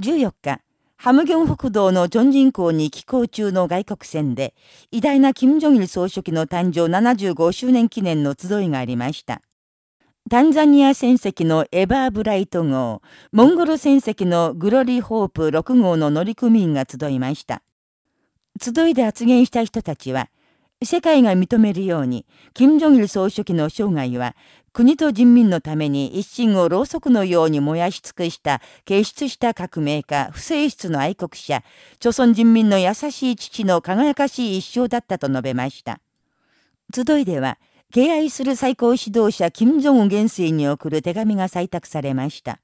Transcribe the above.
14日、ハムギョン北道のジョンジン港に寄港中の外国船で、偉大な金正日総書記の誕生75周年記念の集いがありました。タンザニア船籍のエバーブライト号、モンゴル船籍のグロリーホープ6号の乗組員が集いました。集いで発言した人たちは、世界が認めるように、金正日総書記の生涯は、国と人民のために一心をろうそくのように燃やし尽くした傑出した革命家、不正室の愛国者、朝鮮人民の優しい父の輝かしい一生だったと述べました。集いでは、敬愛する最高指導者金正恩元帥に送る手紙が採択されました。